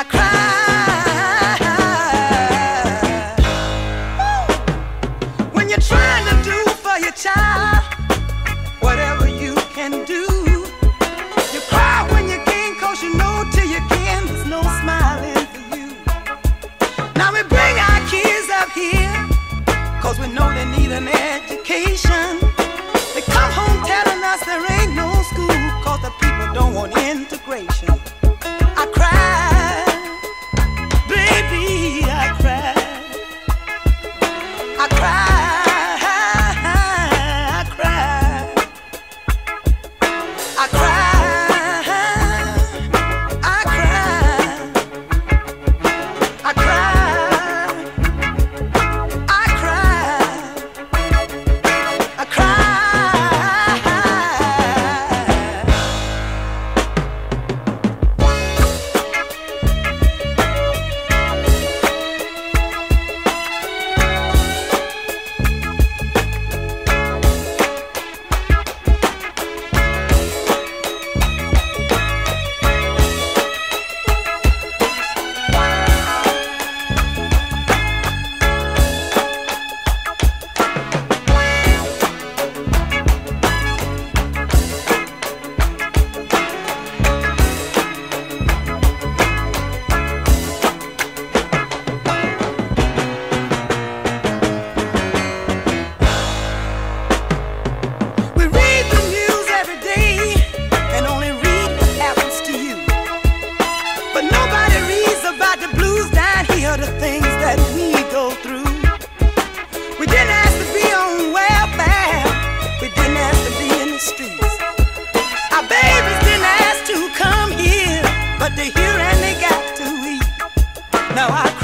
I cry. feel the things that we go through. We didn't have to be on welfare. We didn't have to be in the streets. Our babies didn't ask to come here, but they're here and they got to eat. Now I